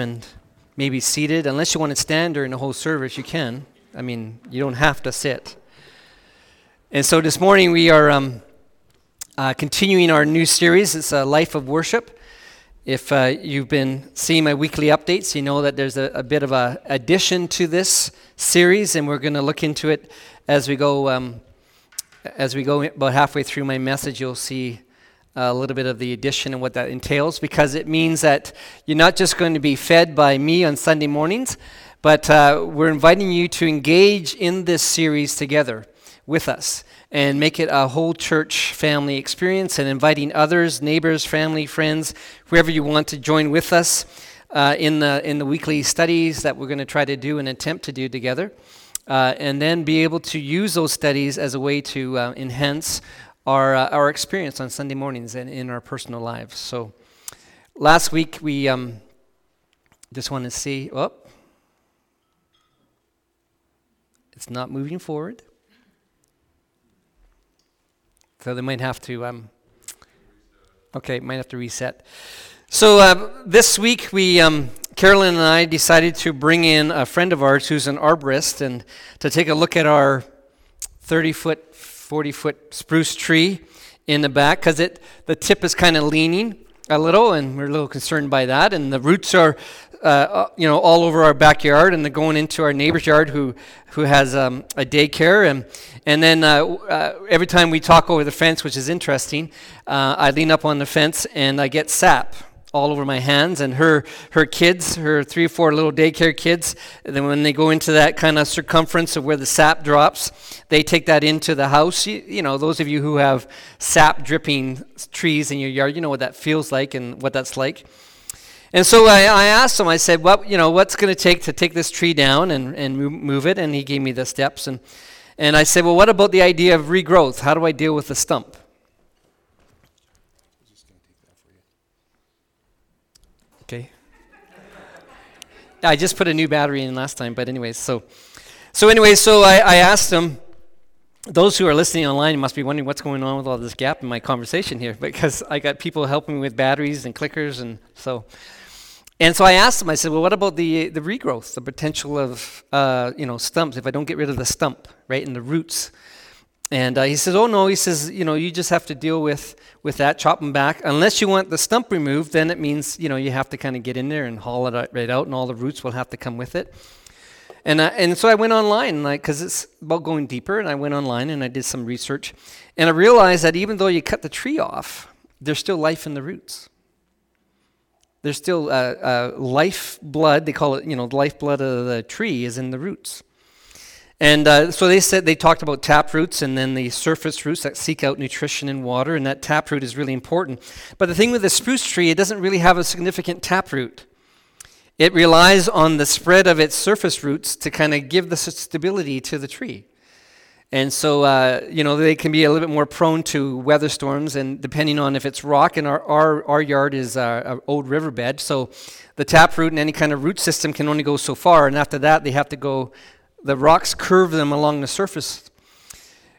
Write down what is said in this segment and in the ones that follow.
and maybe seated. Unless you want to stand during the whole service, you can. I mean, you don't have to sit. And so this morning we are um, uh, continuing our new series. It's a life of worship. If uh, you've been seeing my weekly updates, you know that there's a, a bit of a addition to this series, and we're going to look into it as we go. Um, as we go about halfway through my message, you'll see a little bit of the addition and what that entails because it means that you're not just going to be fed by me on Sunday mornings, but uh, we're inviting you to engage in this series together with us and make it a whole church family experience and inviting others, neighbors, family, friends, whoever you want to join with us uh, in, the, in the weekly studies that we're going to try to do and attempt to do together. Uh, and then be able to use those studies as a way to uh, enhance our, uh, our experience on Sunday mornings and in our personal lives. So last week we um, just want to see, oh, it's not moving forward. So they might have to, um, okay, might have to reset. So uh, this week we, um, Carolyn and I decided to bring in a friend of ours who's an arborist and to take a look at our 30 foot 40 foot spruce tree in the back because it the tip is kind of leaning a little and we're a little concerned by that and the roots are uh, uh, you know all over our backyard and they're going into our neighbor's yard who who has um, a daycare and and then uh, uh, every time we talk over the fence which is interesting uh, I lean up on the fence and I get sap all over my hands. And her, her kids, her three or four little daycare kids, then when they go into that kind of circumference of where the sap drops, they take that into the house. You, you know, those of you who have sap dripping trees in your yard, you know what that feels like and what that's like. And so I, I asked him, I said, what, you know, what's going to take to take this tree down and, and move it? And he gave me the steps. And, and I said, well, what about the idea of regrowth? How do I deal with the stump? Okay. I just put a new battery in last time, but anyways, so so anyway, so I, I asked them. Those who are listening online must be wondering what's going on with all this gap in my conversation here, because I got people helping me with batteries and clickers, and so. And so I asked them. I said, "Well, what about the the regrowth, the potential of uh, you know stumps? If I don't get rid of the stump, right, and the roots, and uh, he says, "Oh no," he says, "You know, you just have to deal with with that, chop them back. Unless you want the stump removed, then it means you know you have to kind of get in there and haul it right out, and all the roots will have to come with it." And uh, and so I went online, like, because it's about going deeper, and I went online and I did some research, and I realized that even though you cut the tree off, there's still life in the roots. There's still uh, uh, life blood. They call it, you know, the life blood of the tree is in the roots. And uh, so they said they talked about tap roots and then the surface roots that seek out nutrition and water, and that tap root is really important. But the thing with the spruce tree, it doesn't really have a significant tap root. It relies on the spread of its surface roots to kind of give the stability to the tree. And so, uh, you know, they can be a little bit more prone to weather storms, and depending on if it's rock, and our, our, our yard is uh, an old riverbed, so the tap root and any kind of root system can only go so far, and after that, they have to go the rocks curve them along the surface.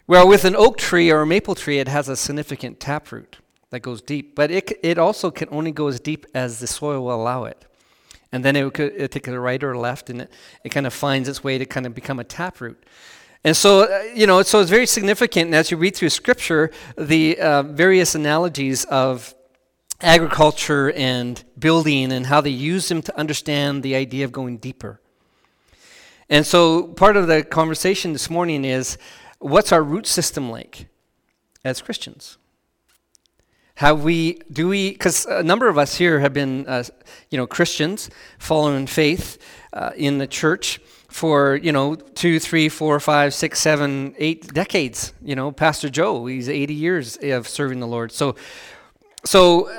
Well, with an oak tree or a maple tree, it has a significant taproot that goes deep, but it, it also can only go as deep as the soil will allow it. And then it could it take a right or left, and it, it kind of finds its way to kind of become a taproot. And so, uh, you know, so it's very significant And as you read through Scripture, the uh, various analogies of agriculture and building and how they use them to understand the idea of going deeper. And so part of the conversation this morning is what's our root system like as Christians? Have we, do we, because a number of us here have been, uh, you know, Christians, following faith uh, in the church for, you know, two, three, four, five, six, seven, eight decades. You know, Pastor Joe, he's 80 years of serving the Lord. So, so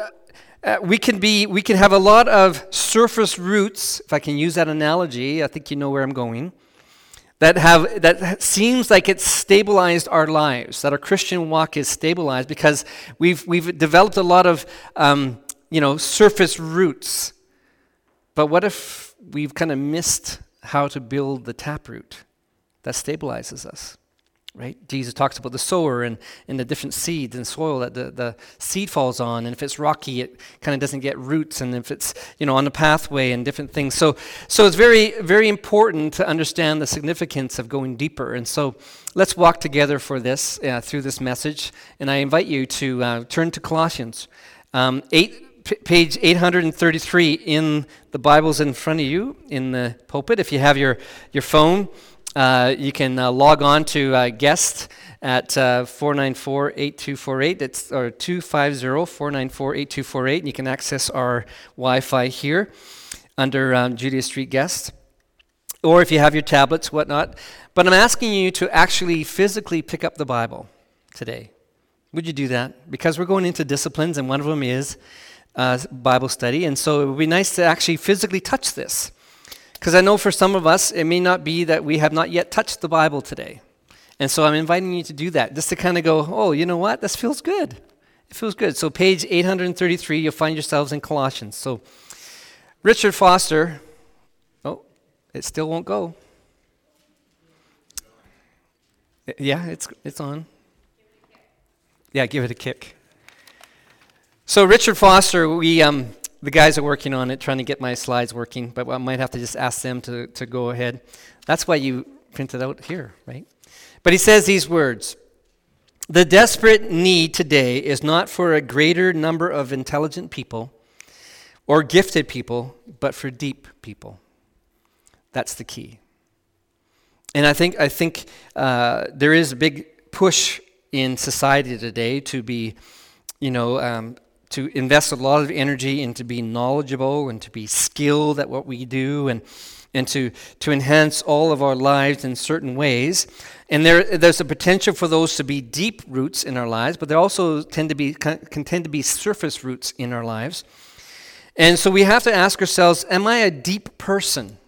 uh, we can be we can have a lot of surface roots if i can use that analogy i think you know where i'm going that have that seems like it's stabilized our lives that our christian walk is stabilized because we've we've developed a lot of um, you know surface roots. But what if we've kind of missed how to build the taproot that stabilizes us right? Jesus talks about the sower and, and the different seeds and soil that the, the seed falls on. And if it's rocky, it kind of doesn't get roots. And if it's, you know, on the pathway and different things. So, so it's very, very important to understand the significance of going deeper. And so let's walk together for this, uh, through this message. And I invite you to uh, turn to Colossians. Um, eight, page 833 in the Bibles in front of you in the pulpit. If you have your, your phone, uh, you can uh, log on to uh, guest at 494-8248. It's or 250-494-8248. You can access our Wi-Fi here under um, Julia Street Guest, or if you have your tablets, whatnot. But I'm asking you to actually physically pick up the Bible today. Would you do that? Because we're going into disciplines, and one of them is uh, Bible study, and so it would be nice to actually physically touch this. Because I know for some of us, it may not be that we have not yet touched the Bible today. And so I'm inviting you to do that, just to kind of go, oh, you know what? This feels good. It feels good. So, page 833, you'll find yourselves in Colossians. So, Richard Foster, oh, it still won't go. Yeah, it's, it's on. Yeah, give it a kick. So, Richard Foster, we, um, the guys are working on it, trying to get my slides working, but I might have to just ask them to, to go ahead. That's why you print it out here, right? But he says these words The desperate need today is not for a greater number of intelligent people or gifted people, but for deep people. That's the key. And I think, I think uh, there is a big push in society today to be, you know, um, to invest a lot of energy into being knowledgeable and to be skilled at what we do and, and to, to enhance all of our lives in certain ways. And there, there's a potential for those to be deep roots in our lives, but they also tend to be, can tend to be surface roots in our lives. And so we have to ask ourselves Am I a deep person?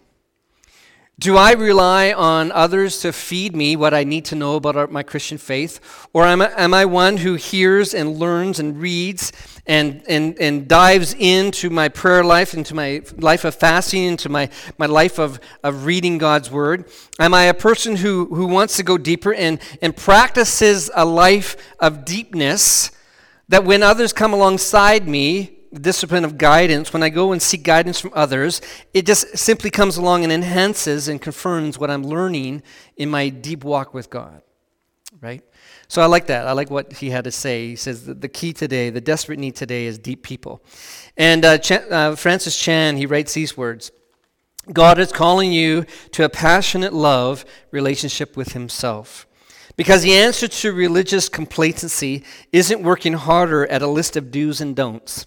Do I rely on others to feed me what I need to know about our, my Christian faith? Or am I, am I one who hears and learns and reads and, and, and dives into my prayer life, into my life of fasting, into my, my life of, of reading God's Word? Am I a person who, who wants to go deeper and, and practices a life of deepness that when others come alongside me, discipline of guidance, when I go and seek guidance from others, it just simply comes along and enhances and confirms what I'm learning in my deep walk with God. Right? So I like that. I like what he had to say. He says the key today, the desperate need today is deep people. And uh, Ch- uh, Francis Chan, he writes these words God is calling you to a passionate love relationship with himself. Because the answer to religious complacency isn't working harder at a list of do's and don'ts.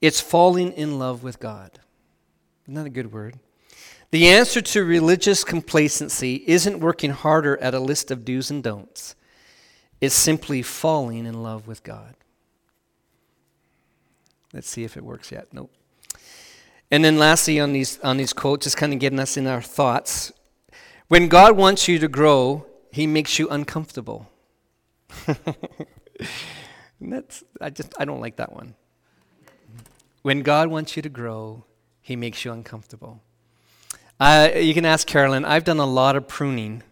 It's falling in love with God. Isn't that a good word? The answer to religious complacency isn't working harder at a list of do's and don'ts. It's simply falling in love with God. Let's see if it works yet. Nope. And then lastly on these on these quotes, just kind of getting us in our thoughts. When God wants you to grow, he makes you uncomfortable. that's I just I don't like that one. When God wants you to grow, He makes you uncomfortable. Uh, you can ask Carolyn. I've done a lot of pruning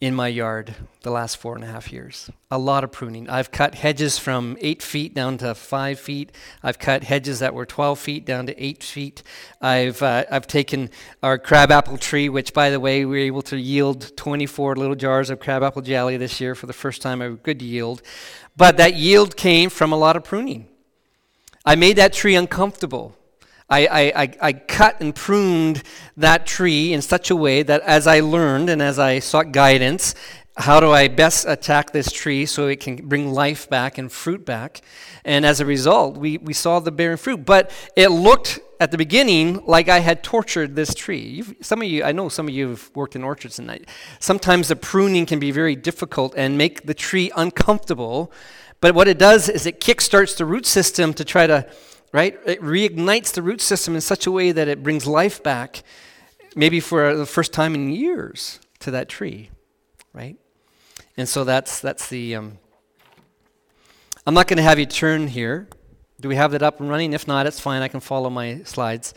in my yard the last four and a half years. A lot of pruning. I've cut hedges from eight feet down to five feet. I've cut hedges that were 12 feet down to eight feet. I've, uh, I've taken our crabapple tree, which, by the way, we were able to yield 24 little jars of crabapple jelly this year for the first time, a good yield. But that yield came from a lot of pruning. I made that tree uncomfortable. I, I, I, cut and pruned that tree in such a way that as I learned and as I sought guidance, how do I best attack this tree so it can bring life back and fruit back? And as a result, we, we saw the bearing fruit. But it looked at the beginning like I had tortured this tree. You've, some of you, I know some of you have worked in orchards, and sometimes the pruning can be very difficult and make the tree uncomfortable but what it does is it kickstarts the root system to try to, right? It reignites the root system in such a way that it brings life back, maybe for the first time in years, to that tree, right? And so that's that's the. Um, I'm not going to have you turn here. Do we have that up and running? If not, it's fine. I can follow my slides.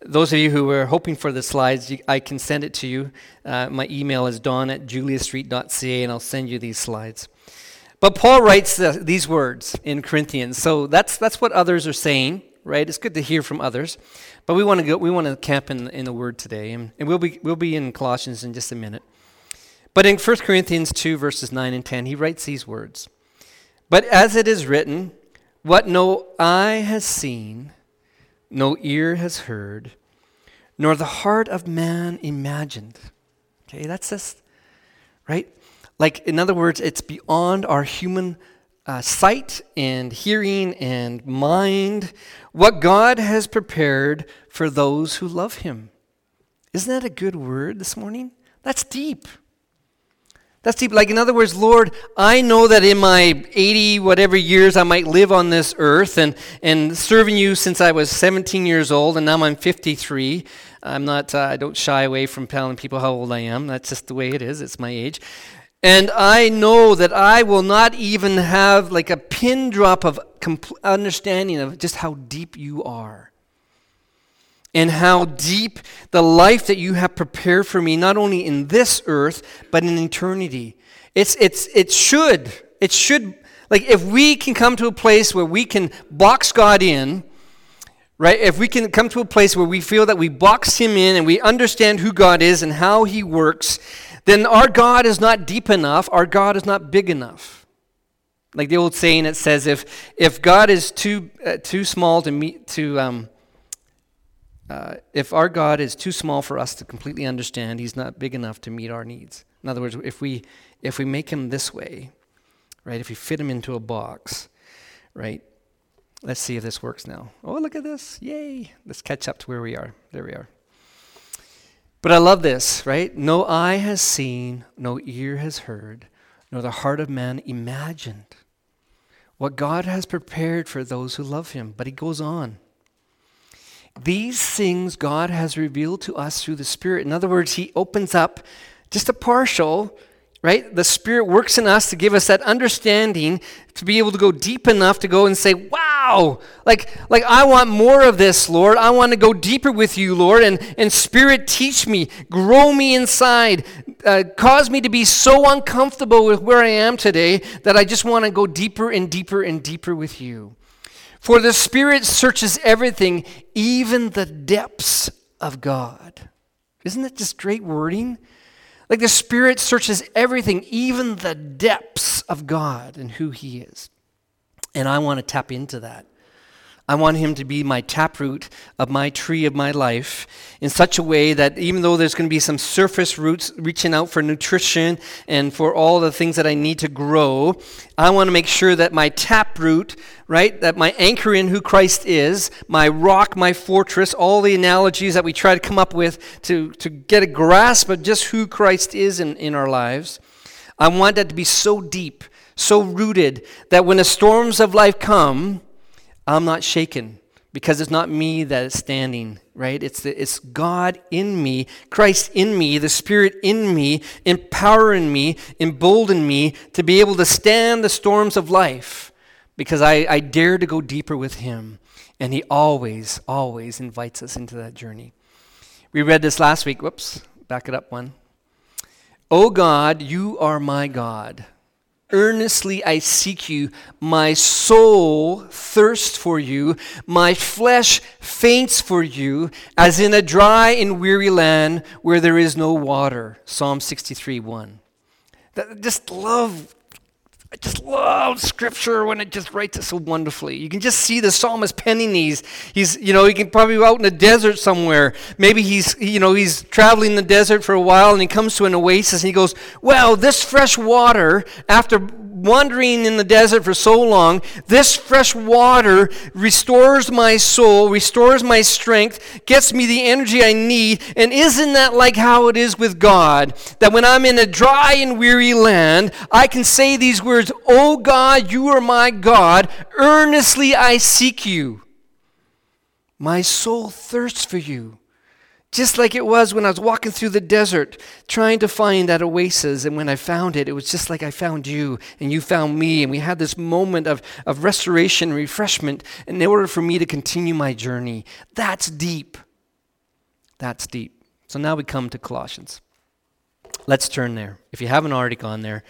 those of you who were hoping for the slides, you, I can send it to you. Uh, my email is don at juliastreet.ca, and I'll send you these slides. But Paul writes the, these words in Corinthians. So that's, that's what others are saying, right? It's good to hear from others. But we want to go, we want to camp in, in the Word today. And, and we'll, be, we'll be in Colossians in just a minute. But in 1 Corinthians 2, verses 9 and 10, he writes these words But as it is written, what no eye has seen, no ear has heard, nor the heart of man imagined. Okay, that's just, right? Like, in other words, it's beyond our human uh, sight and hearing and mind what God has prepared for those who love Him. Isn't that a good word this morning? That's deep. That's deep. Like, in other words, Lord, I know that in my 80 whatever years I might live on this earth and, and serving you since I was 17 years old and now I'm 53. I'm not, uh, I don't shy away from telling people how old I am. That's just the way it is. It's my age. And I know that I will not even have like a pin drop of compl- understanding of just how deep you are and how deep the life that you have prepared for me, not only in this earth, but in eternity. It's, it's, it should, it should, like if we can come to a place where we can box God in, right? If we can come to a place where we feel that we box Him in and we understand who God is and how He works, then our God is not deep enough, our God is not big enough. Like the old saying, it says, if, if God is too, uh, too small to meet, to, um, uh, if our God is too small for us to completely understand, He's not big enough to meet our needs. In other words, if we if we make Him this way, right? If we fit Him into a box, right? Let's see if this works now. Oh, look at this! Yay! Let's catch up to where we are. There we are. But I love this, right? No eye has seen, no ear has heard, nor the heart of man imagined what God has prepared for those who love Him. But He goes on. These things God has revealed to us through the Spirit. In other words, He opens up just a partial, right? The Spirit works in us to give us that understanding to be able to go deep enough to go and say, wow, like, like I want more of this, Lord. I want to go deeper with you, Lord. And, and Spirit, teach me, grow me inside, uh, cause me to be so uncomfortable with where I am today that I just want to go deeper and deeper and deeper with you. For the Spirit searches everything, even the depths of God. Isn't that just great wording? Like the Spirit searches everything, even the depths of God and who He is. And I want to tap into that. I want him to be my taproot of my tree of my life in such a way that even though there's going to be some surface roots reaching out for nutrition and for all the things that I need to grow, I want to make sure that my taproot, right, that my anchor in who Christ is, my rock, my fortress, all the analogies that we try to come up with to, to get a grasp of just who Christ is in, in our lives, I want that to be so deep, so rooted, that when the storms of life come, I'm not shaken because it's not me that is standing, right? It's, the, it's God in me, Christ in me, the Spirit in me, empowering me, emboldening me to be able to stand the storms of life because I, I dare to go deeper with Him. And He always, always invites us into that journey. We read this last week. Whoops, back it up one. Oh God, you are my God. Earnestly I seek you. My soul thirsts for you. My flesh faints for you, as in a dry and weary land where there is no water. Psalm 63 1. That, Just love I just love scripture when it just writes it so wonderfully. You can just see the psalmist penning these. He's, you know, he can probably out in the desert somewhere. Maybe he's, you know, he's traveling the desert for a while and he comes to an oasis and he goes, Well, this fresh water, after wandering in the desert for so long, this fresh water restores my soul, restores my strength, gets me the energy I need. And isn't that like how it is with God? That when I'm in a dry and weary land, I can say these words, Oh God, you are my God. Earnestly I seek you. My soul thirsts for you. Just like it was when I was walking through the desert trying to find that oasis. And when I found it, it was just like I found you and you found me. And we had this moment of, of restoration and refreshment in order for me to continue my journey. That's deep. That's deep. So now we come to Colossians. Let's turn there. If you haven't already gone there,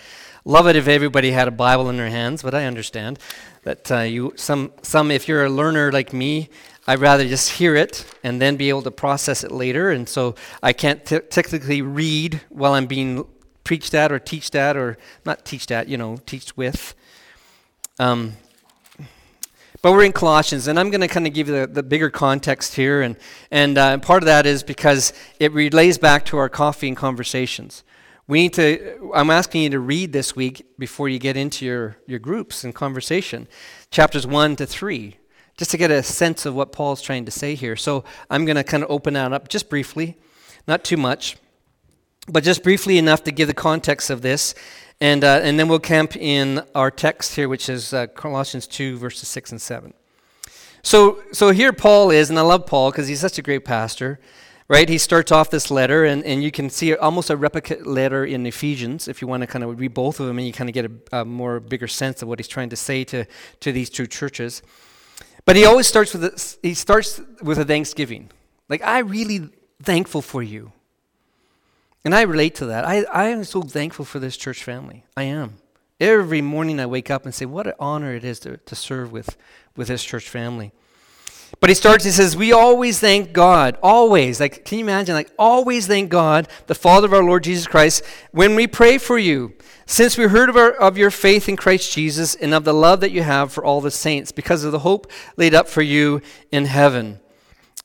love it if everybody had a Bible in their hands, but I understand that uh, you some some if you're a learner like me, I'd rather just hear it and then be able to process it later. And so I can't t- technically read while I'm being preached at or teached at or not teached at, you know, teached with. Um, but we're in Colossians, and I'm going to kind of give you the, the bigger context here. And, and uh, part of that is because it relays back to our coffee and conversations. We need to, I'm asking you to read this week before you get into your, your groups and conversation, chapters 1 to 3, just to get a sense of what Paul's trying to say here. So I'm going to kind of open that up just briefly, not too much, but just briefly enough to give the context of this. And, uh, and then we'll camp in our text here, which is uh, Colossians 2, verses 6 and 7. So, so here Paul is, and I love Paul because he's such a great pastor, right? He starts off this letter, and, and you can see almost a replica letter in Ephesians if you want to kind of read both of them and you kind of get a, a more bigger sense of what he's trying to say to, to these two churches. But he always starts with a, he starts with a thanksgiving. Like, I really thankful for you. And I relate to that. I, I am so thankful for this church family. I am. Every morning I wake up and say, what an honor it is to, to serve with, with this church family. But he starts, he says, We always thank God, always. Like, can you imagine? Like, always thank God, the Father of our Lord Jesus Christ, when we pray for you, since we heard of, our, of your faith in Christ Jesus and of the love that you have for all the saints, because of the hope laid up for you in heaven.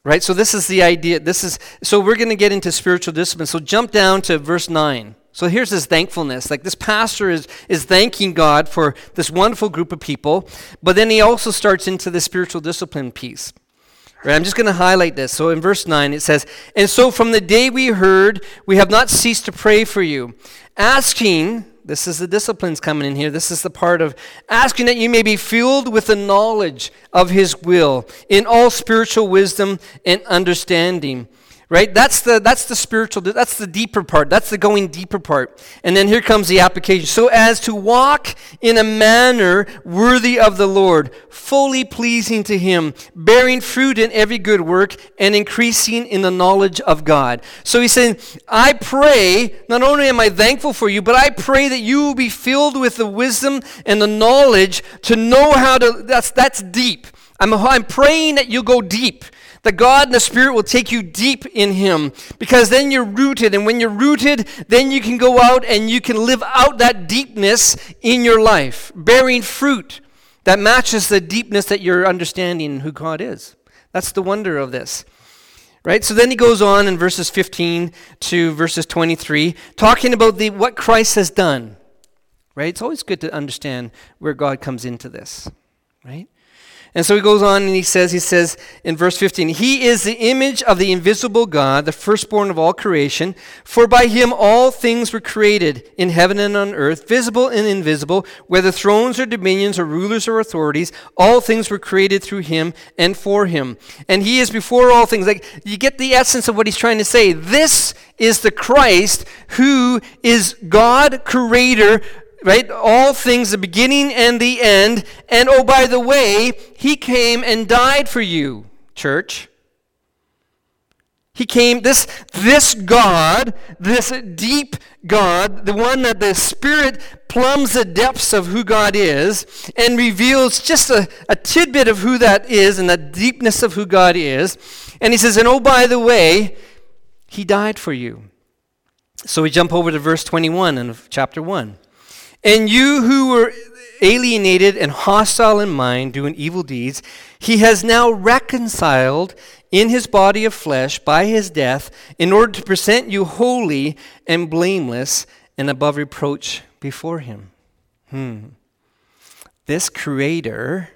Right? So this is the idea. This is so we're going to get into spiritual discipline. So jump down to verse 9. So here's this thankfulness. Like this pastor is is thanking God for this wonderful group of people, but then he also starts into the spiritual discipline piece. Right? I'm just going to highlight this. So in verse 9 it says, "And so from the day we heard, we have not ceased to pray for you, asking this is the disciplines coming in here. This is the part of asking that you may be filled with the knowledge of His will in all spiritual wisdom and understanding right? That's the that's the spiritual that's the deeper part. That's the going deeper part. And then here comes the application. So as to walk in a manner worthy of the lord fully pleasing to him bearing fruit in every good work and increasing in the knowledge of god. So he's saying i pray not only am i thankful for you but i pray that you will be filled with the wisdom and the knowledge to know how to that's that's deep. I'm, I'm praying that you go deep that God and the Spirit will take you deep in Him because then you're rooted. And when you're rooted, then you can go out and you can live out that deepness in your life, bearing fruit that matches the deepness that you're understanding who God is. That's the wonder of this. Right? So then he goes on in verses 15 to verses 23, talking about the, what Christ has done. Right? It's always good to understand where God comes into this. Right? And so he goes on and he says, he says in verse 15, He is the image of the invisible God, the firstborn of all creation. For by him all things were created in heaven and on earth, visible and invisible, whether thrones or dominions or rulers or authorities, all things were created through him and for him. And he is before all things. Like you get the essence of what he's trying to say. This is the Christ who is God, creator, right? All things, the beginning and the end. And oh, by the way, he came and died for you, church. He came, this, this God, this deep God, the one that the Spirit plumbs the depths of who God is and reveals just a, a tidbit of who that is and the deepness of who God is. And he says, and oh, by the way, he died for you. So we jump over to verse 21 in chapter 1. And you who were alienated and hostile in mind, doing evil deeds, he has now reconciled in his body of flesh by his death, in order to present you holy and blameless and above reproach before him. Hmm. This Creator,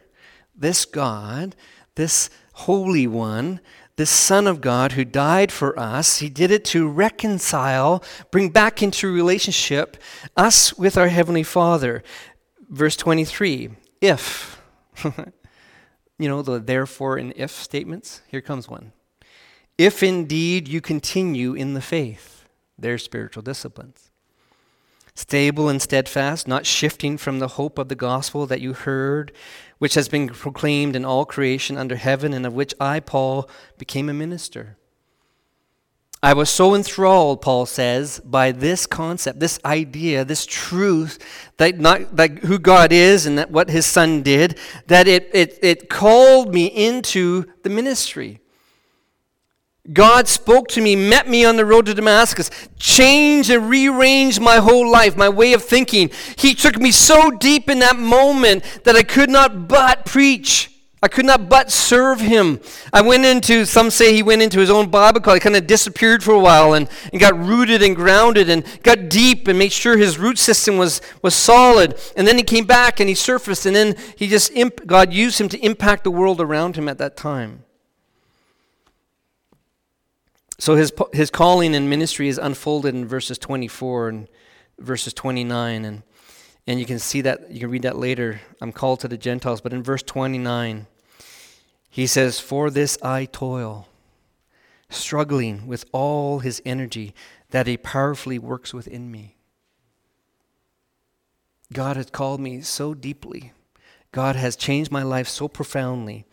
this God, this Holy One, the Son of God who died for us. He did it to reconcile, bring back into relationship us with our Heavenly Father. Verse 23 if, you know, the therefore and if statements, here comes one. If indeed you continue in the faith, their spiritual disciplines stable and steadfast, not shifting from the hope of the gospel that you heard, which has been proclaimed in all creation under heaven, and of which I, Paul, became a minister. I was so enthralled, Paul says, by this concept, this idea, this truth that not that who God is and that what his son did, that it, it, it called me into the ministry. God spoke to me, met me on the road to Damascus, changed and rearranged my whole life, my way of thinking. He took me so deep in that moment that I could not but preach. I could not but serve him. I went into, some say he went into his own Bible college, kind of disappeared for a while and, and got rooted and grounded and got deep and made sure his root system was, was solid. And then he came back and he surfaced and then he just, imp, God used him to impact the world around him at that time. So his, his calling and ministry is unfolded in verses 24 and verses 29. And, and you can see that, you can read that later. I'm called to the Gentiles. But in verse 29, he says, For this I toil, struggling with all his energy that he powerfully works within me. God has called me so deeply. God has changed my life so profoundly.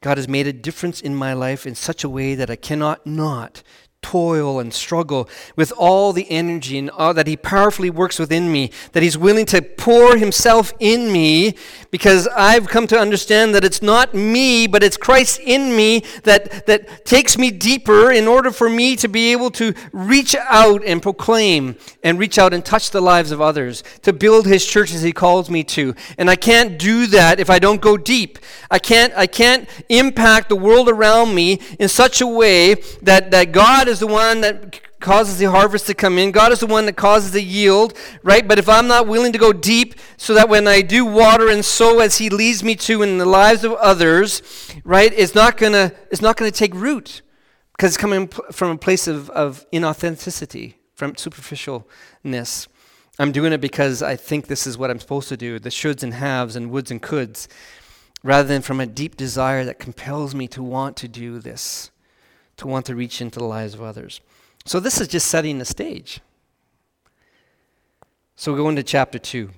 God has made a difference in my life in such a way that I cannot not toil and struggle with all the energy and all that He powerfully works within me, that He's willing to pour Himself in me because I've come to understand that it's not me, but it's Christ in me that, that takes me deeper in order for me to be able to reach out and proclaim and reach out and touch the lives of others, to build His church as He calls me to. And I can't do that if I don't go deep. I can't, I can't impact the world around me in such a way that, that God is is the one that causes the harvest to come in. God is the one that causes the yield, right? But if I'm not willing to go deep so that when I do water and sow as he leads me to in the lives of others, right, it's not going to it's not going to take root because it's coming from a place of, of inauthenticity, from superficialness. I'm doing it because I think this is what I'm supposed to do, the shoulds and haves and woulds and coulds, rather than from a deep desire that compels me to want to do this to want to reach into the lives of others. So this is just setting the stage. So we go into chapter 2.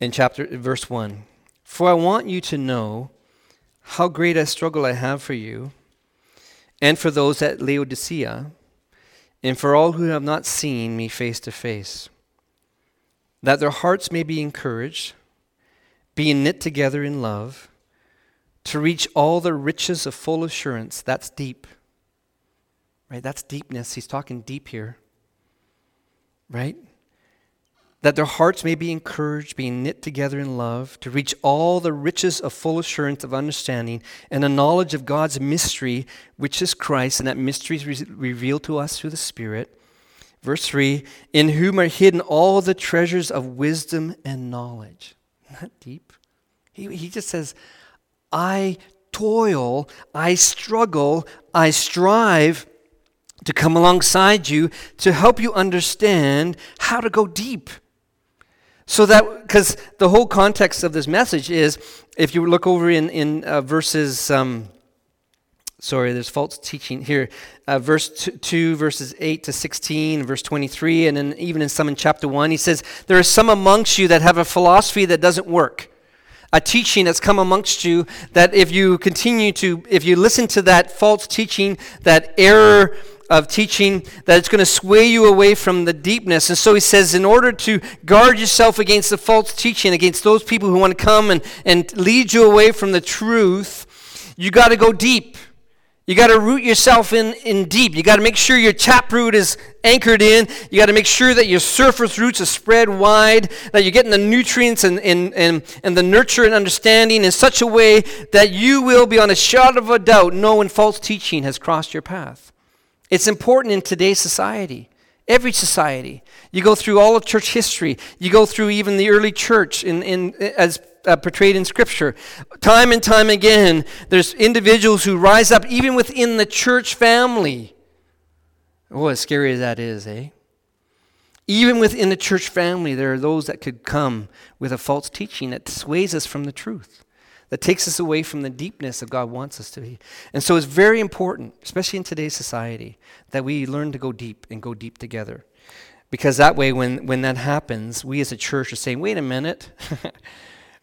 In chapter verse 1. For I want you to know how great a struggle I have for you and for those at Laodicea and for all who have not seen me face to face, that their hearts may be encouraged, being knit together in love to reach all the riches of full assurance. That's deep. Right? That's deepness. He's talking deep here. Right? That their hearts may be encouraged, being knit together in love, to reach all the riches of full assurance of understanding and a knowledge of God's mystery, which is Christ, and that mystery is re- revealed to us through the Spirit. Verse 3 In whom are hidden all the treasures of wisdom and knowledge. Not deep. He, he just says, I toil, I struggle, I strive to come alongside you to help you understand how to go deep. So that, because the whole context of this message is, if you look over in, in uh, verses, um, sorry, there's false teaching here, uh, verse two, 2, verses 8 to 16, verse 23, and then even in some in chapter 1, he says, There are some amongst you that have a philosophy that doesn't work a teaching that's come amongst you that if you continue to, if you listen to that false teaching, that error of teaching, that it's going to sway you away from the deepness. And so he says, in order to guard yourself against the false teaching, against those people who want to come and, and lead you away from the truth, you got to go deep. You got to root yourself in, in deep. You got to make sure your taproot is anchored in. You got to make sure that your surface roots are spread wide, that you're getting the nutrients and, and, and, and the nurture and understanding in such a way that you will be on a shadow of a doubt know when false teaching has crossed your path. It's important in today's society. Every society. You go through all of church history. You go through even the early church in, in, as uh, portrayed in Scripture. Time and time again, there's individuals who rise up even within the church family. Oh, as scary as that is, eh? Even within the church family, there are those that could come with a false teaching that sways us from the truth, that takes us away from the deepness that God wants us to be. And so it's very important, especially in today's society, that we learn to go deep and go deep together. Because that way, when, when that happens, we as a church are saying, wait a minute.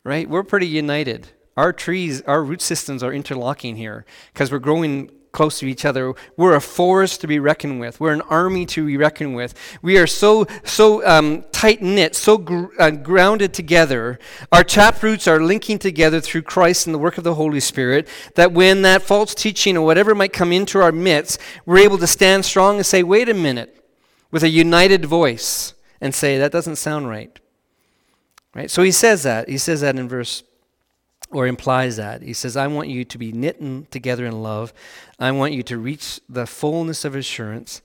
right? We're pretty united. Our trees, our root systems are interlocking here because we're growing close to each other. We're a forest to be reckoned with. We're an army to be reckoned with. We are so so um, tight knit, so gr- uh, grounded together. Our tap roots are linking together through Christ and the work of the Holy Spirit. That when that false teaching or whatever might come into our midst, we're able to stand strong and say, "Wait a minute," with a united voice, and say, "That doesn't sound right." Right. So he says that. He says that in verse or implies that. He says, I want you to be knit together in love. I want you to reach the fullness of assurance,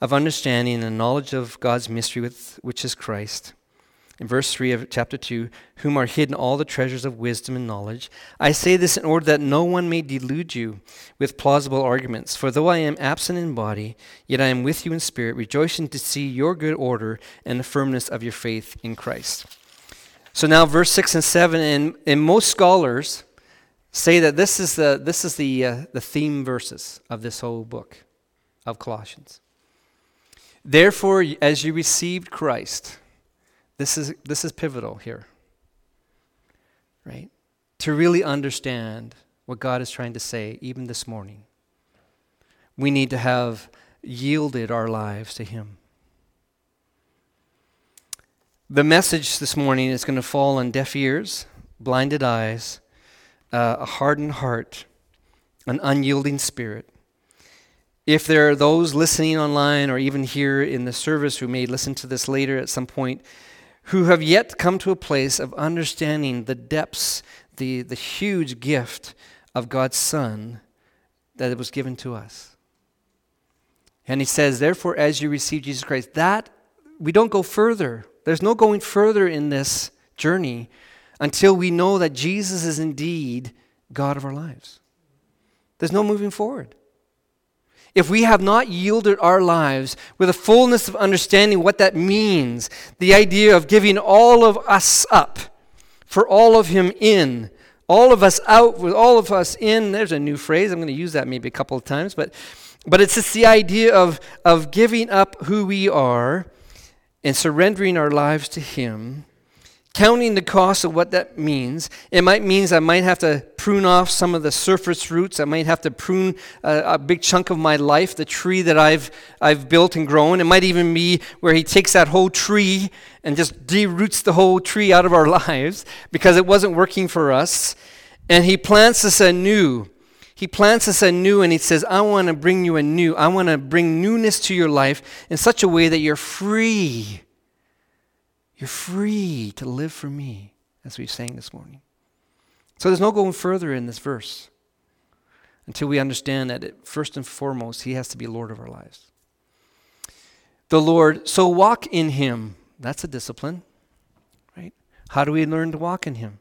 of understanding and knowledge of God's mystery, with, which is Christ. In verse 3 of chapter 2, whom are hidden all the treasures of wisdom and knowledge. I say this in order that no one may delude you with plausible arguments. For though I am absent in body, yet I am with you in spirit, rejoicing to see your good order and the firmness of your faith in Christ. So now, verse 6 and 7, and, and most scholars say that this is the, this is the, uh, the theme verses of this whole book of Colossians. Therefore, as you received Christ, this is, this is pivotal here, right? To really understand what God is trying to say, even this morning, we need to have yielded our lives to Him. The message this morning is going to fall on deaf ears, blinded eyes, uh, a hardened heart, an unyielding spirit. If there are those listening online or even here in the service who may listen to this later at some point who have yet come to a place of understanding the depths, the, the huge gift of God's Son that it was given to us. And he says, therefore, as you receive Jesus Christ, that we don't go further. There's no going further in this journey until we know that Jesus is indeed God of our lives. There's no moving forward. If we have not yielded our lives with a fullness of understanding what that means, the idea of giving all of us up for all of Him in, all of us out with all of us in, there's a new phrase. I'm going to use that maybe a couple of times, but, but it's just the idea of, of giving up who we are and surrendering our lives to Him, counting the cost of what that means. It might mean I might have to prune off some of the surface roots. I might have to prune a, a, big chunk of my life, the tree that I've, I've built and grown. It might even be where He takes that whole tree and just deroots the whole tree out of our lives because it wasn't working for us. And He plants us anew he plants us anew and he says, I want to bring you anew. I want to bring newness to your life in such a way that you're free. You're free to live for me, as we sang this morning. So there's no going further in this verse until we understand that it, first and foremost, he has to be Lord of our lives. The Lord, so walk in him. That's a discipline, right? How do we learn to walk in him?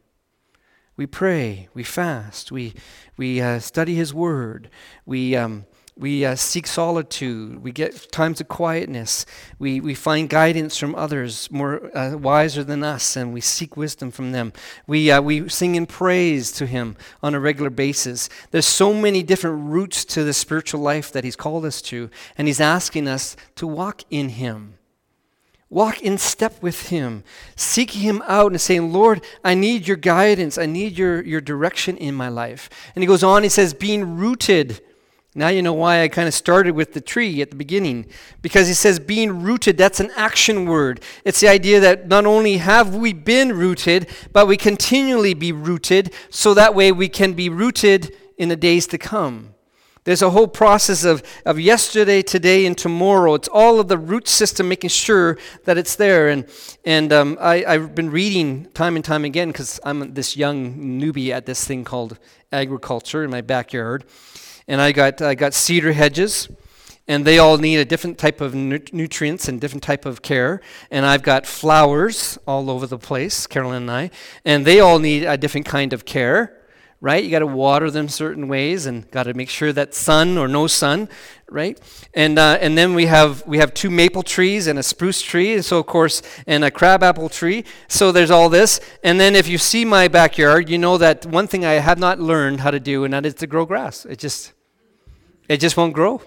We pray, we fast, we, we uh, study His Word, we, um, we uh, seek solitude, we get times of quietness, we, we find guidance from others more uh, wiser than us, and we seek wisdom from them. We, uh, we sing in praise to Him on a regular basis. There's so many different routes to the spiritual life that He's called us to, and He's asking us to walk in Him. Walk in step with Him. Seek Him out and saying, Lord, I need your guidance. I need your, your direction in my life. And he goes on, he says, being rooted. Now you know why I kind of started with the tree at the beginning. Because he says being rooted, that's an action word. It's the idea that not only have we been rooted, but we continually be rooted, so that way we can be rooted in the days to come. There's a whole process of, of yesterday, today, and tomorrow. It's all of the root system making sure that it's there. And, and um, I, I've been reading time and time again because I'm this young newbie at this thing called agriculture in my backyard. And I got, I got cedar hedges and they all need a different type of nutrients and different type of care. And I've got flowers all over the place, Carolyn and I, and they all need a different kind of care right? You got to water them certain ways, and got to make sure that sun or no sun, right? And uh, and then we have we have two maple trees and a spruce tree, and so of course, and a crabapple tree. So there's all this. And then if you see my backyard, you know that one thing I have not learned how to do, and that is to grow grass. It just it just won't grow.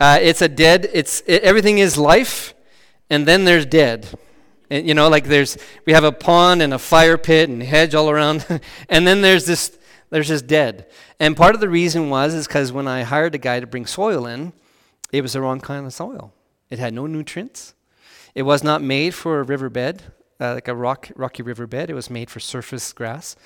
Uh, it's a dead. It's it, everything is life, and then there's dead. And, you know, like there's, we have a pond and a fire pit and hedge all around. and then there's this, there's this dead. And part of the reason was is because when I hired a guy to bring soil in, it was the wrong kind of soil. It had no nutrients. It was not made for a riverbed, uh, like a rock, rocky riverbed. It was made for surface grass.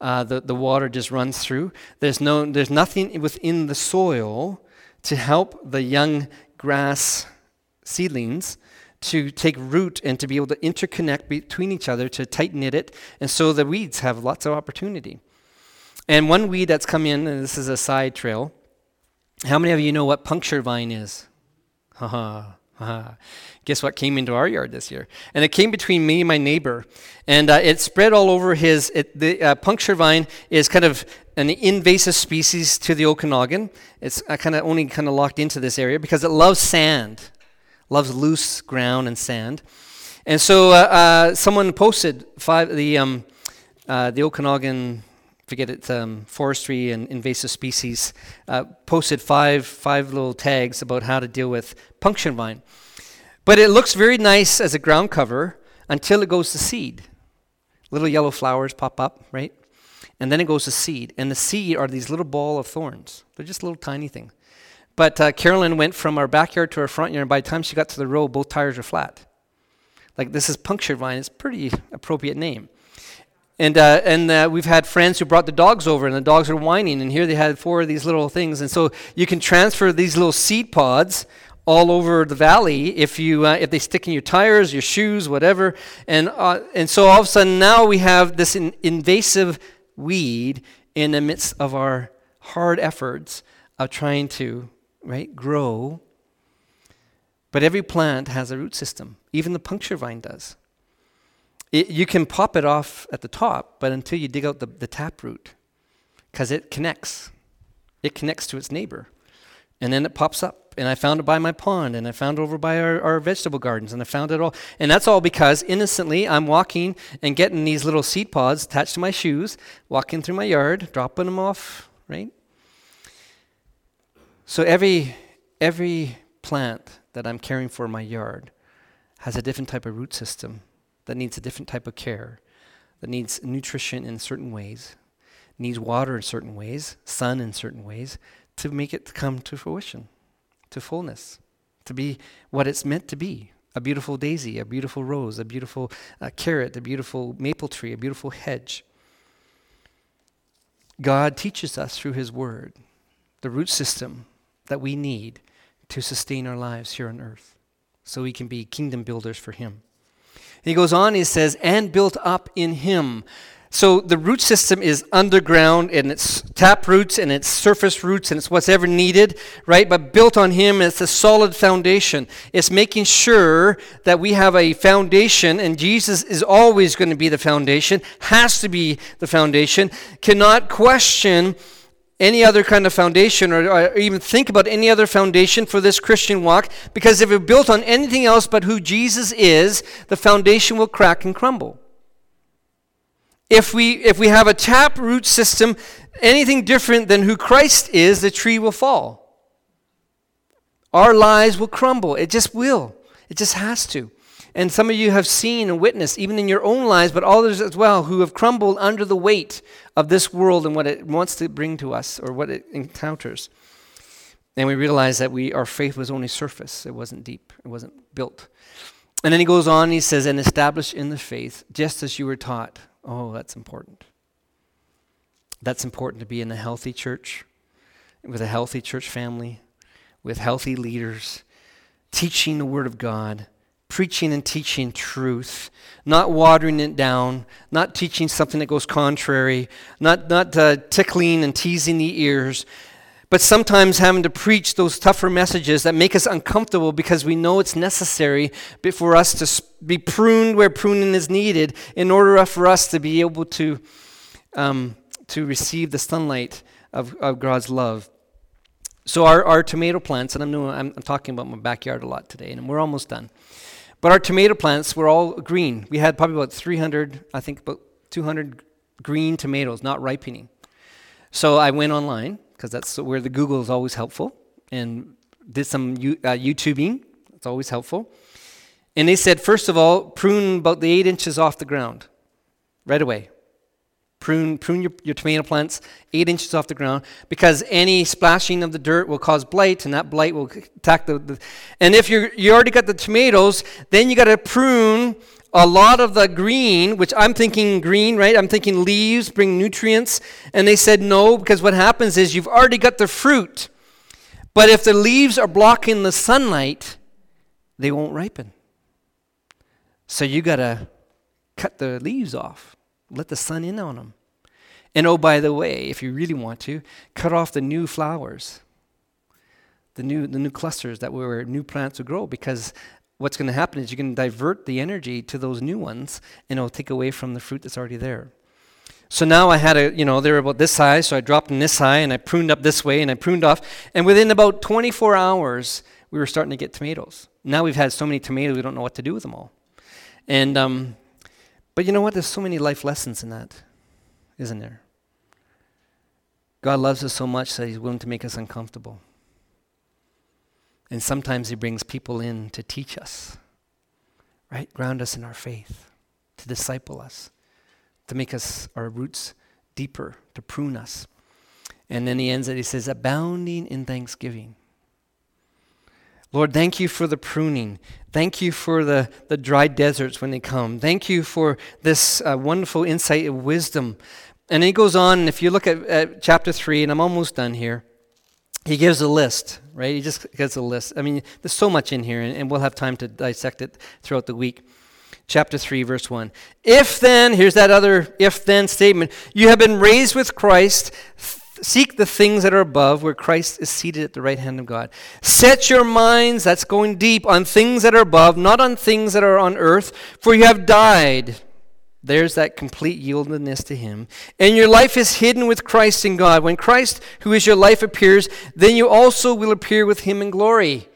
Uh, the, the water just runs through. There's, no, there's nothing within the soil to help the young grass seedlings to take root and to be able to interconnect between each other to tight knit it. And so the weeds have lots of opportunity. And one weed that's come in, and this is a side trail. How many of you know what puncture vine is? Haha. Uh, guess what came into our yard this year? And it came between me and my neighbor, and uh, it spread all over his. It, the uh, puncture vine is kind of an invasive species to the Okanagan. It's uh, kind of only kind of locked into this area because it loves sand, loves loose ground and sand. And so uh, uh, someone posted five the um, the Okanagan forget it, um, forestry and invasive species, uh, posted five, five little tags about how to deal with puncture vine. But it looks very nice as a ground cover until it goes to seed. Little yellow flowers pop up, right? And then it goes to seed. And the seed are these little ball of thorns. They're just little tiny things. But uh, Carolyn went from our backyard to our front yard, and by the time she got to the road, both tires were flat. Like this is punctured vine. It's a pretty appropriate name. And, uh, and uh, we've had friends who brought the dogs over, and the dogs are whining. And here they had four of these little things. And so you can transfer these little seed pods all over the valley if you uh, if they stick in your tires, your shoes, whatever. And uh, and so all of a sudden now we have this in invasive weed in the midst of our hard efforts of trying to right grow. But every plant has a root system. Even the puncture vine does. It, you can pop it off at the top, but until you dig out the, the tap root, because it connects. It connects to its neighbor. And then it pops up. And I found it by my pond, and I found it over by our, our vegetable gardens, and I found it all. And that's all because innocently I'm walking and getting these little seed pods attached to my shoes, walking through my yard, dropping them off, right? So every, every plant that I'm caring for in my yard has a different type of root system that needs a different type of care, that needs nutrition in certain ways, needs water in certain ways, sun in certain ways, to make it come to fruition, to fullness, to be what it's meant to be a beautiful daisy, a beautiful rose, a beautiful uh, carrot, a beautiful maple tree, a beautiful hedge. God teaches us through His Word the root system that we need to sustain our lives here on earth so we can be kingdom builders for Him. He goes on, he says, and built up in him. So the root system is underground and it's tap roots and it's surface roots and it's what's ever needed, right? But built on him, it's a solid foundation. It's making sure that we have a foundation and Jesus is always going to be the foundation, has to be the foundation, cannot question any other kind of foundation or, or, even think about any other foundation for this Christian walk because if it's built on anything else but who Jesus is, the foundation will crack and crumble. If we, if we have a tap root system, anything different than who Christ is, the tree will fall. Our lives will crumble. It just will. It just has to. And some of you have seen and witnessed, even in your own lives, but others as well, who have crumbled under the weight of this world and what it wants to bring to us or what it encounters. And we realize that we, our faith was only surface, it wasn't deep, it wasn't built. And then he goes on, he says, and establish in the faith, just as you were taught. Oh, that's important. That's important to be in a healthy church, with a healthy church family, with healthy leaders, teaching the Word of God preaching and teaching truth, not watering it down, not teaching something that goes contrary, not, not uh, tickling and teasing the ears, but sometimes having to preach those tougher messages that make us uncomfortable because we know it's necessary for us to be pruned where pruning is needed in order for us to be able to, um, to receive the sunlight of, of God's love. So our, our tomato plants, and I'm, I'm, I'm talking about my backyard a lot today, and we're almost done. But our tomato plants were all green. We had probably about 300, I think about 200 green tomatoes, not ripening. So I went online, because that's where the Google is always helpful, and did some uh, YouTubing. It's always helpful. And they said, first of all, prune about the eight inches off the ground right away. Prune, prune your, your tomato plants eight inches off the ground because any splashing of the dirt will cause blight, and that blight will attack the. the and if you you already got the tomatoes, then you got to prune a lot of the green, which I'm thinking green, right? I'm thinking leaves bring nutrients. And they said no, because what happens is you've already got the fruit. But if the leaves are blocking the sunlight, they won't ripen. So you got to cut the leaves off, let the sun in on them. And oh, by the way, if you really want to, cut off the new flowers, the new, the new clusters that where new plants will grow, because what's going to happen is you're going to divert the energy to those new ones, and it'll take away from the fruit that's already there. So now I had a, you know, they were about this high, so I dropped them this high, and I pruned up this way, and I pruned off, and within about 24 hours, we were starting to get tomatoes. Now we've had so many tomatoes, we don't know what to do with them all. And, um, but you know what? There's so many life lessons in that, isn't there? God loves us so much that He's willing to make us uncomfortable. And sometimes He brings people in to teach us, right? Ground us in our faith, to disciple us, to make us our roots deeper, to prune us. And then He ends it, He says, abounding in thanksgiving. Lord, thank you for the pruning. Thank you for the, the dry deserts when they come. Thank you for this uh, wonderful insight of wisdom. And he goes on, if you look at, at chapter 3, and I'm almost done here, he gives a list, right? He just gives a list. I mean, there's so much in here, and, and we'll have time to dissect it throughout the week. Chapter 3, verse 1. If then, here's that other if then statement, you have been raised with Christ, seek the things that are above, where Christ is seated at the right hand of God. Set your minds, that's going deep, on things that are above, not on things that are on earth, for you have died there's that complete yieldedness to Him. And your life is hidden with Christ in God. When Christ, who is your life, appears, then you also will appear with Him in glory.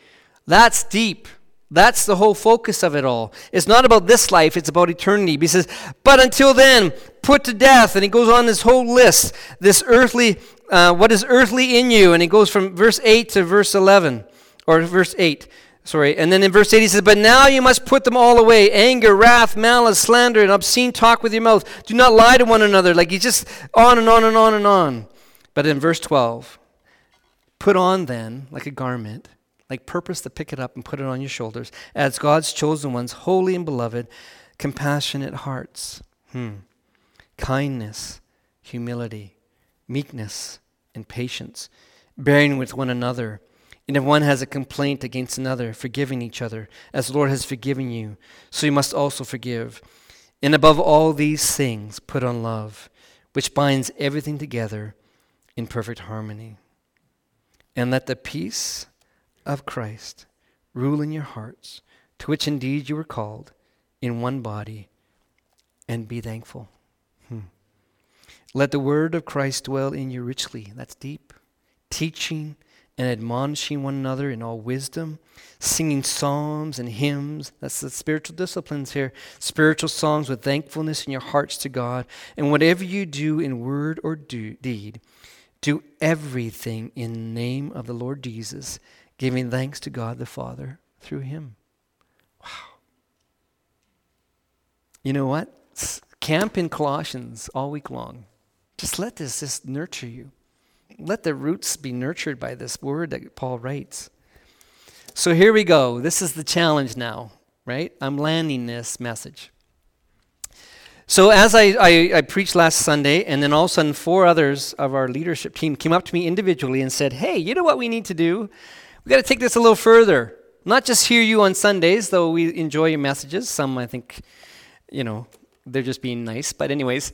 That's deep. That's the whole focus of it all. It's not about this life, it's about eternity. He says, But until then, put to death. And he goes on this whole list, this earthly, uh, what is earthly in you. And he goes from verse 8 to verse 11, or verse 8. Sorry. And then in verse 8 he says, But now you must put them all away anger, wrath, malice, slander, and obscene talk with your mouth. Do not lie to one another. Like he's just on and on and on and on. But in verse 12, put on then, like a garment, like purpose to pick it up and put it on your shoulders, as God's chosen ones, holy and beloved, compassionate hearts, hmm. kindness, humility, meekness, and patience, bearing with one another and if one has a complaint against another, forgiving each other, as the Lord has forgiven you, so you must also forgive. And above all these things, put on love, which binds everything together in perfect harmony. And let the peace of Christ rule in your hearts, to which indeed you were called, in one body, and be thankful. Hmm. Let the word of Christ dwell in you richly. That's deep. Teaching and admonishing one another in all wisdom, singing psalms and hymns. That's the spiritual disciplines here. Spiritual songs with thankfulness in your hearts to God. And whatever you do in word or do, deed, do everything in the name of the Lord Jesus, giving thanks to God the Father through him. Wow. You know what? Camp in Colossians all week long. Just let this just nurture you let the roots be nurtured by this word that Paul writes. So here we go. This is the challenge now, right? I'm landing this message. So as I, I, I, preached last Sunday, and then all of a sudden four others of our leadership team came up to me individually and said, Hey, you know what we need to do? We got to take this a little further. Not just hear you on Sundays, though we enjoy your messages. Some I think, you know, they're just being nice. But anyways,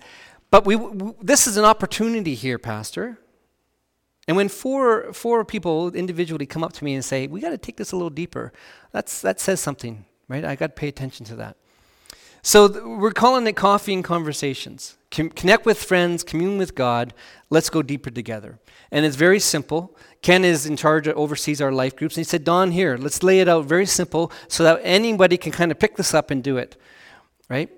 but we, w- this is an opportunity here, Pastor. And when four, four people individually come up to me and say, we got to take this a little deeper, that's, that says something, right? I got to pay attention to that. So th- we're calling it coffee and conversations. Com- connect with friends, commune with God. Let's go deeper together. And it's very simple. Ken is in charge of oversees our life groups, and he said, "Don, here, let's lay it out very simple, so that anybody can kind of pick this up and do it." Right?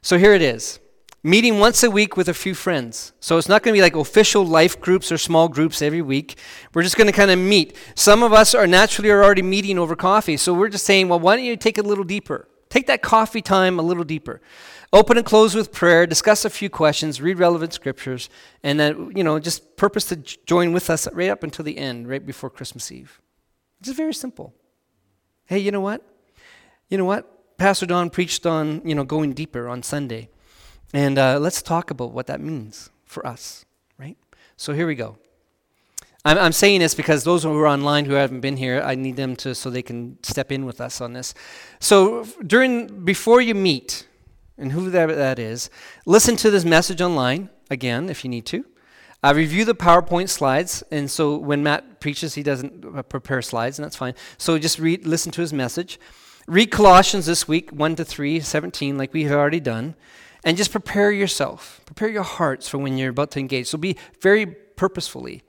So here it is. Meeting once a week with a few friends. So it's not going to be like official life groups or small groups every week. We're just going to kind of meet. Some of us are naturally are already meeting over coffee. So we're just saying, well, why don't you take it a little deeper? Take that coffee time a little deeper. Open and close with prayer, discuss a few questions, read relevant scriptures, and then, you know, just purpose to join with us right up until the end, right before Christmas Eve. It's just very simple. Hey, you know what? You know what? Pastor Don preached on, you know, going deeper on Sunday. And uh, let's talk about what that means for us, right? So here we go. I'm, I'm saying this because those who are online who haven't been here, I need them to so they can step in with us on this. So during before you meet, and who that, is, listen to this message online again if you need to. I review the PowerPoint slides, and so when Matt preaches, he doesn't uh, prepare slides, and that's fine. So just read, listen to his message. Read Colossians this week, 1 to 3, 17, like we have already done. And just prepare yourself, prepare your hearts for when you're about to engage. So be very purposefully.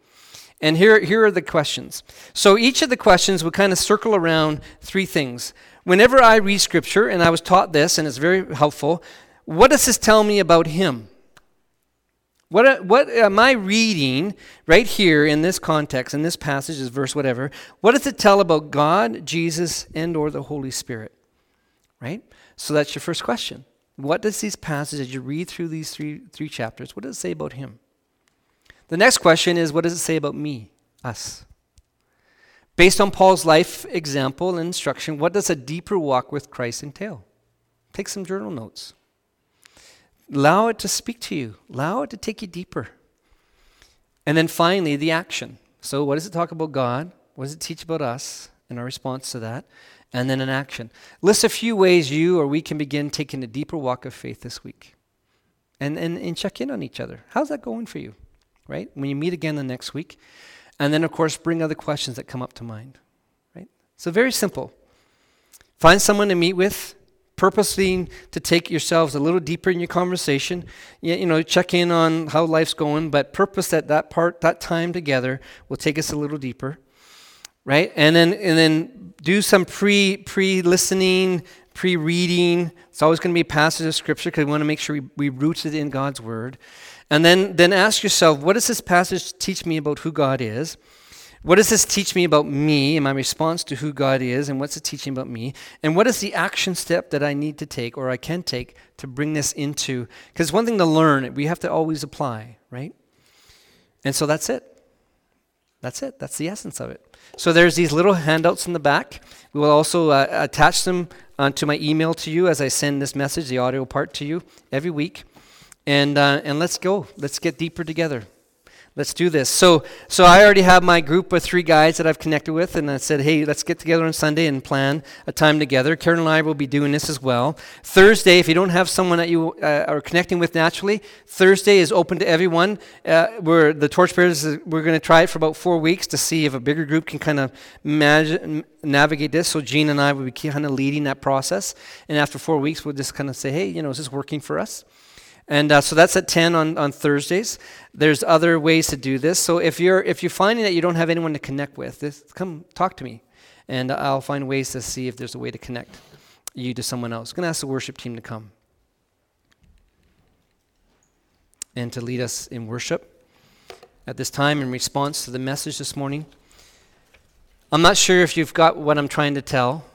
And here, here are the questions. So each of the questions would kind of circle around three things. Whenever I read scripture, and I was taught this, and it's very helpful, what does this tell me about him? What, what am I reading right here in this context, in this passage, this verse, whatever? What does it tell about God, Jesus, and or the Holy Spirit? Right? So that's your first question. What does these passages, as you read through these three, three chapters, what does it say about him? The next question is, what does it say about me, us? Based on Paul's life example and instruction, what does a deeper walk with Christ entail? Take some journal notes. Allow it to speak to you, allow it to take you deeper. And then finally, the action. So, what does it talk about God? What does it teach about us and our response to that? And then an action. List a few ways you or we can begin taking a deeper walk of faith this week. And, and, and check in on each other. How's that going for you? Right? When you meet again the next week. And then, of course, bring other questions that come up to mind. Right? So, very simple. Find someone to meet with, purposely to take yourselves a little deeper in your conversation. You, you know, check in on how life's going, but purpose that that part, that time together will take us a little deeper right? And then and then do some pre pre listening, pre reading. It's always going to be a passage of scripture because we want to make sure we, we root it in God's word. And then then ask yourself, what does this passage teach me about who God is? What does this teach me about me and my response to who God is? And what's it teaching about me? And what is the action step that I need to take or I can take to bring this into? Because one thing to learn, we have to always apply, right? And so that's it. That's it. That's the essence of it. So there's these little handouts in the back. We will also uh, attach them onto my email to you as I send this message, the audio part to you every week. And, uh, and let's go. Let's get deeper together. Let's do this. So, so I already have my group of three guys that I've connected with, and I said, hey, let's get together on Sunday and plan a time together. Karen and I will be doing this as well. Thursday, if you don't have someone that you uh, are connecting with naturally, Thursday is open to everyone. Uh, we're the torchbearers. We're going to try it for about four weeks to see if a bigger group can kind of manage, navigate this. So Gene and I will be kind of leading that process, and after four weeks, we'll just kind of say, hey, you know, is this working for us? And uh, so that's at 10 on, on Thursdays. There's other ways to do this. So if you're, if you're finding that you don't have anyone to connect with, this, come talk to me. And I'll find ways to see if there's a way to connect you to someone else. I'm going to ask the worship team to come and to lead us in worship at this time in response to the message this morning. I'm not sure if you've got what I'm trying to tell.